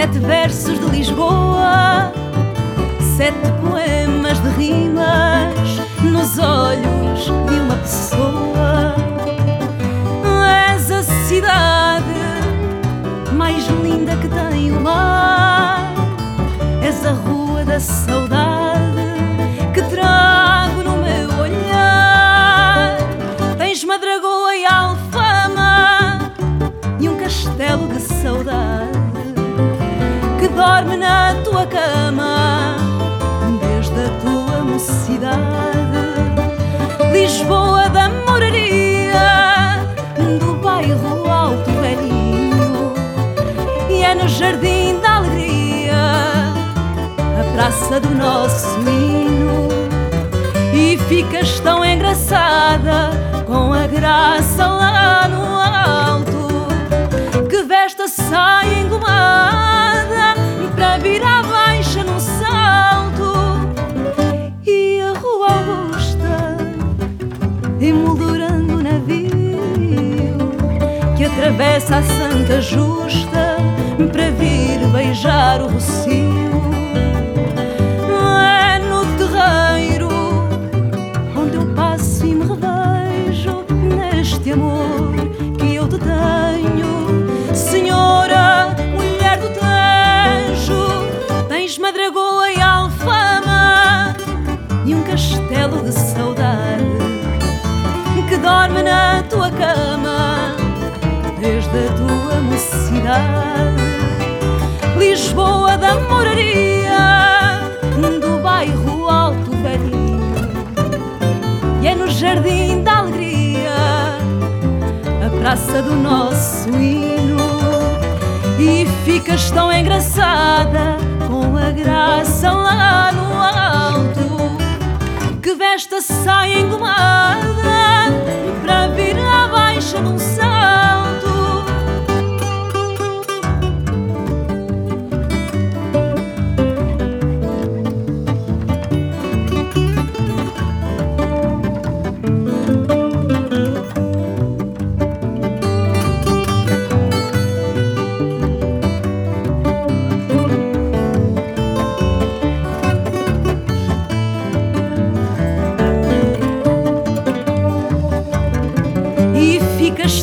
sete versos de Lisboa, sete poemas de rimas nos olhos de uma pessoa. És a cidade mais linda que tem o mar, és a rua da saudade que trago do nosso hino e ficas tão engraçada com a graça lá no alto que veste a saia engomada para vir à baixa num salto. E a rua Augusta emoldurando o navio que atravessa a Santa Justa para vir beijar o Rocio um castelo de saudade que dorme na tua cama desde a tua mocidade. Lisboa da moraria do bairro Alto Velhinho e é no Jardim da Alegria a praça do nosso hino e ficas tão engraçada com a graça lá no alto que veste a saia engomada para vir à baixa num salto e ficas